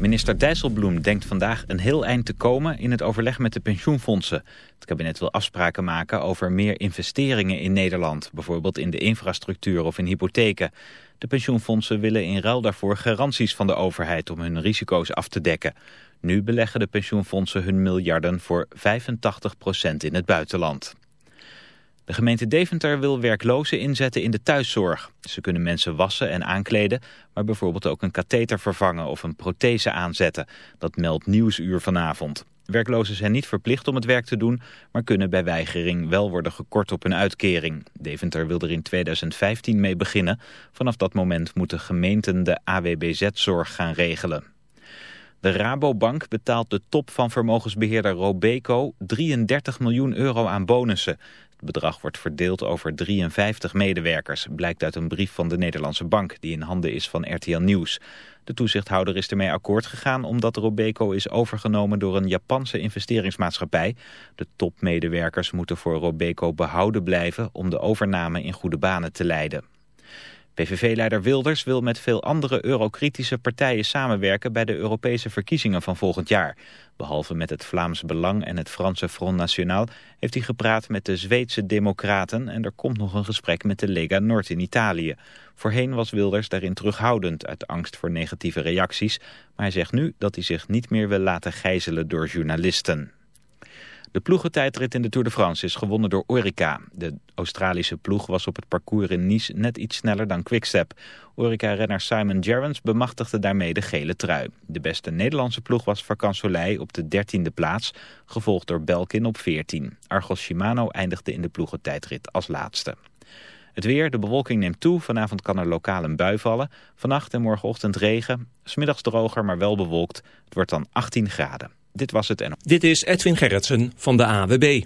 Minister Dijsselbloem denkt vandaag een heel eind te komen in het overleg met de pensioenfondsen. Het kabinet wil afspraken maken over meer investeringen in Nederland, bijvoorbeeld in de infrastructuur of in hypotheken. De pensioenfondsen willen in ruil daarvoor garanties van de overheid om hun risico's af te dekken. Nu beleggen de pensioenfondsen hun miljarden voor 85% in het buitenland. De gemeente Deventer wil werklozen inzetten in de thuiszorg. Ze kunnen mensen wassen en aankleden, maar bijvoorbeeld ook een katheter vervangen of een prothese aanzetten. Dat meldt Nieuwsuur vanavond. Werklozen zijn niet verplicht om het werk te doen, maar kunnen bij weigering wel worden gekort op hun uitkering. Deventer wil er in 2015 mee beginnen. Vanaf dat moment moeten gemeenten de AWBZ-zorg gaan regelen. De Rabobank betaalt de top van vermogensbeheerder Robeco 33 miljoen euro aan bonussen. Het bedrag wordt verdeeld over 53 medewerkers, blijkt uit een brief van de Nederlandse bank die in handen is van RTL Nieuws. De toezichthouder is ermee akkoord gegaan omdat Robeco is overgenomen door een Japanse investeringsmaatschappij. De topmedewerkers moeten voor Robeco behouden blijven om de overname in goede banen te leiden. PVV-leider Wilders wil met veel andere eurokritische partijen samenwerken bij de Europese verkiezingen van volgend jaar. Behalve met het Vlaams Belang en het Franse Front National heeft hij gepraat met de Zweedse Democraten en er komt nog een gesprek met de Lega Nord in Italië. Voorheen was Wilders daarin terughoudend uit angst voor negatieve reacties, maar hij zegt nu dat hij zich niet meer wil laten gijzelen door journalisten. De ploegentijdrit in de Tour de France is gewonnen door Orica. De Australische ploeg was op het parcours in Nice net iets sneller dan Quickstep. Orica-renner Simon Gerrans bemachtigde daarmee de gele trui. De beste Nederlandse ploeg was Vacan Soleil op de 13e plaats, gevolgd door Belkin op 14. Argos Shimano eindigde in de ploegentijdrit als laatste. Het weer, de bewolking neemt toe. Vanavond kan er lokaal een bui vallen. Vannacht en morgenochtend regen. Smiddags droger, maar wel bewolkt. Het wordt dan 18 graden. Dit was het en. Dit is Edwin Gerritsen van de AWB.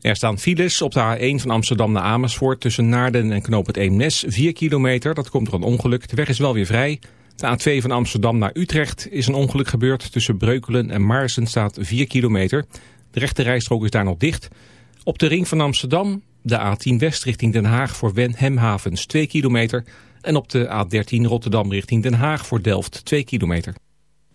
Er staan files op de A1 van Amsterdam naar Amersfoort tussen Naarden en Knoop het Eemnes. 4 kilometer, dat komt door een ongeluk. De weg is wel weer vrij. De A2 van Amsterdam naar Utrecht is een ongeluk gebeurd. Tussen Breukelen en Maarsen staat 4 kilometer. De rechte rijstrook is daar nog dicht. Op de ring van Amsterdam, de A10 West richting Den Haag voor Wenhemhavens 2 kilometer. En op de A13 Rotterdam richting Den Haag voor Delft 2 kilometer.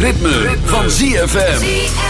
ritme, van ZFM.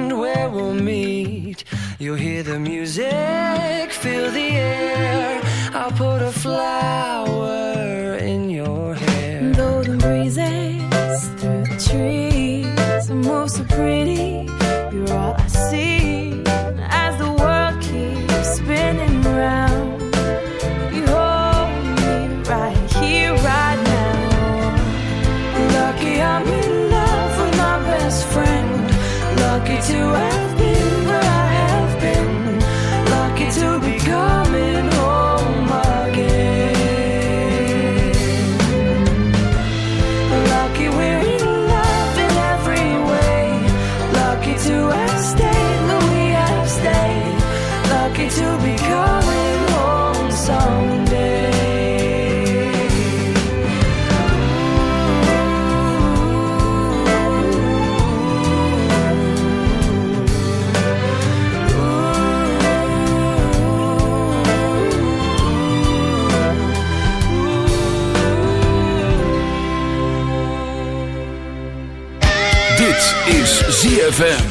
You'll hear the music, fill the air. I'll put a flower in your hair. Though the breezes through the trees are most so pretty, you're all I see. As the world keeps spinning round, you hold me right here, right now. Lucky I'm in love with my best friend. Lucky to. ZFM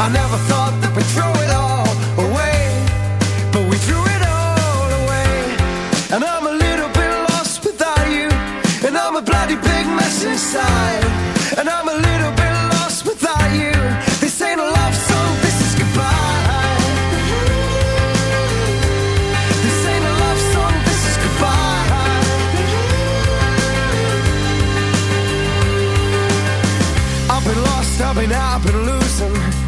I never thought that we'd throw it all away, but we threw it all away. And I'm a little bit lost without you, and I'm a bloody big mess inside. And I'm a little bit lost without you. This ain't a love song, this is goodbye. This ain't a love song, this is goodbye. I've been lost, I've been, I've been losing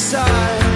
side.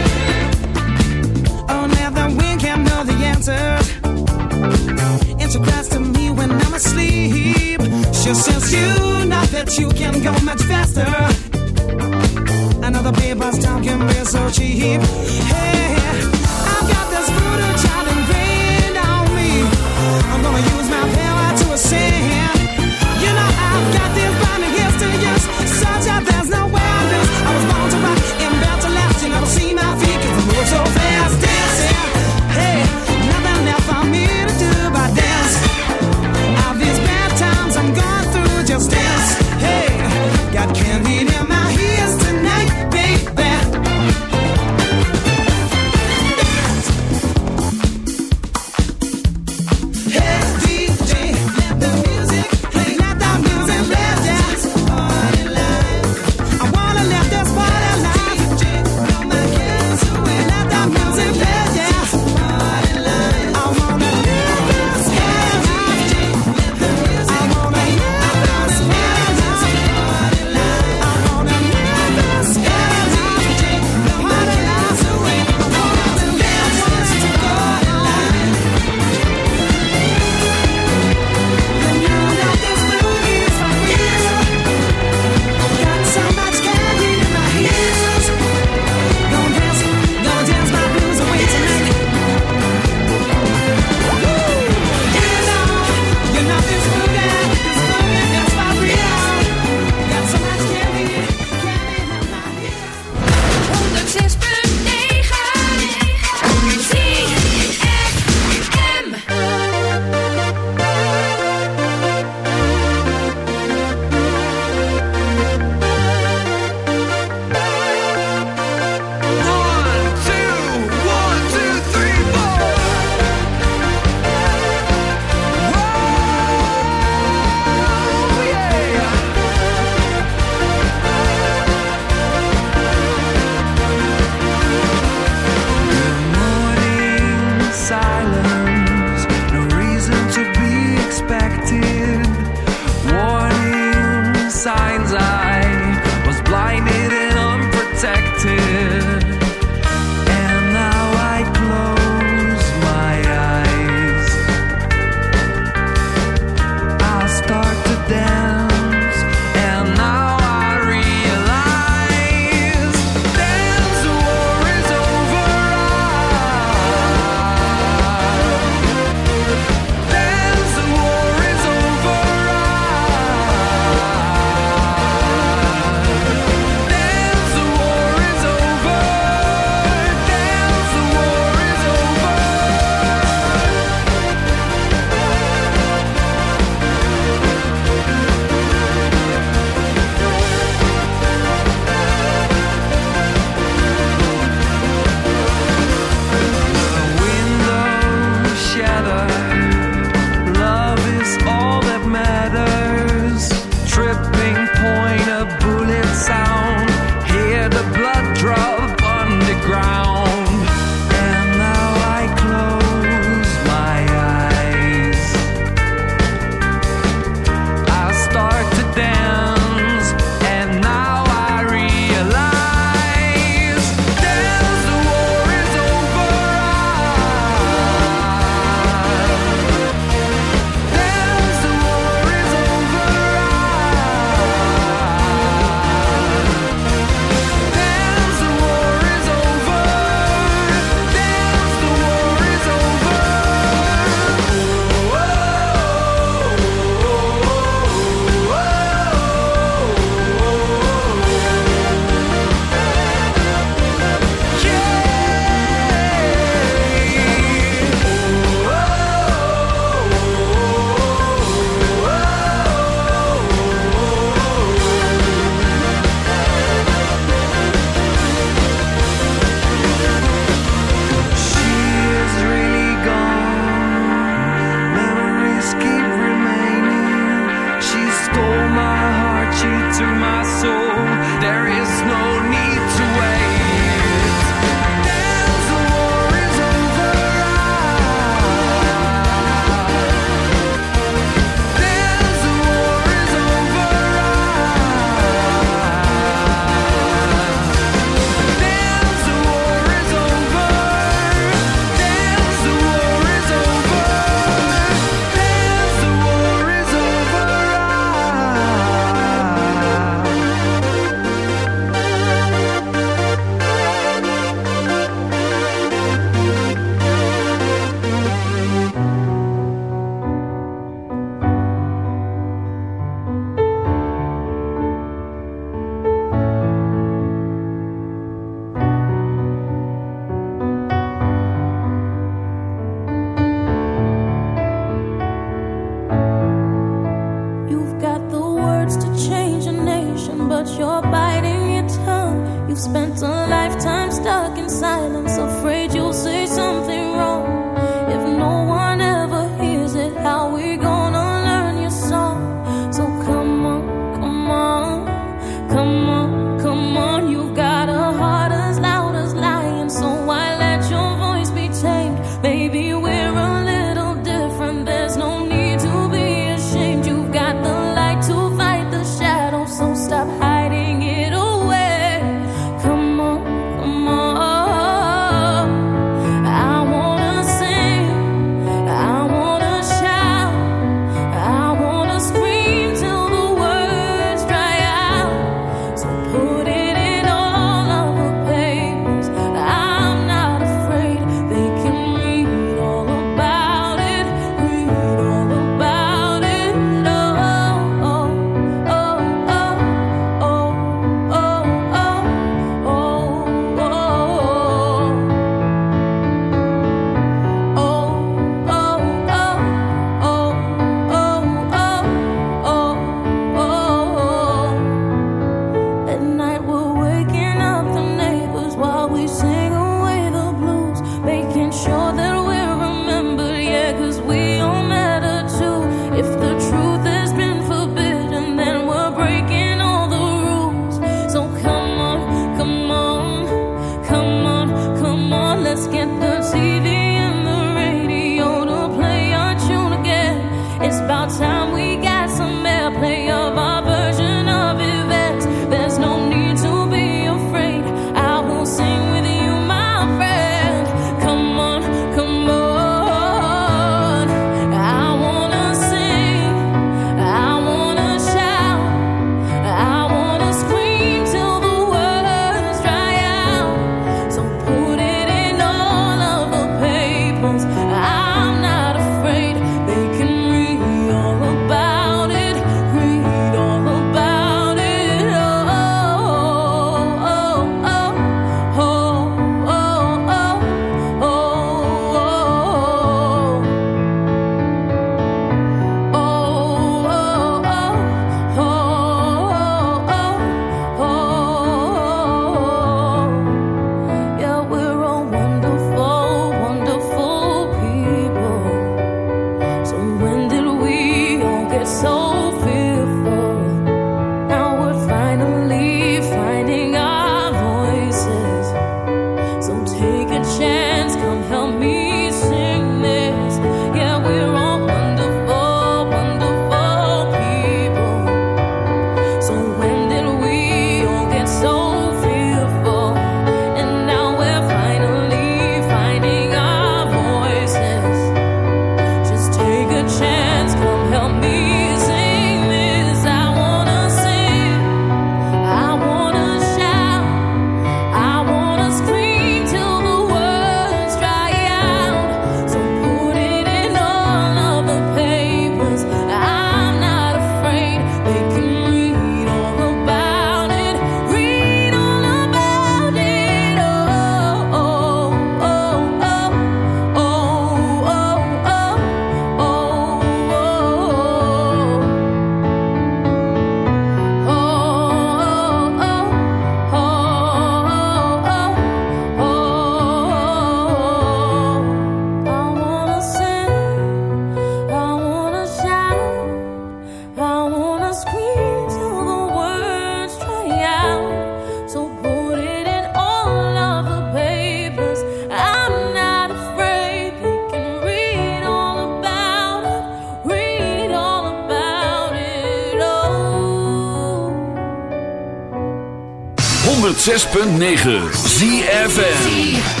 106.9 ZFN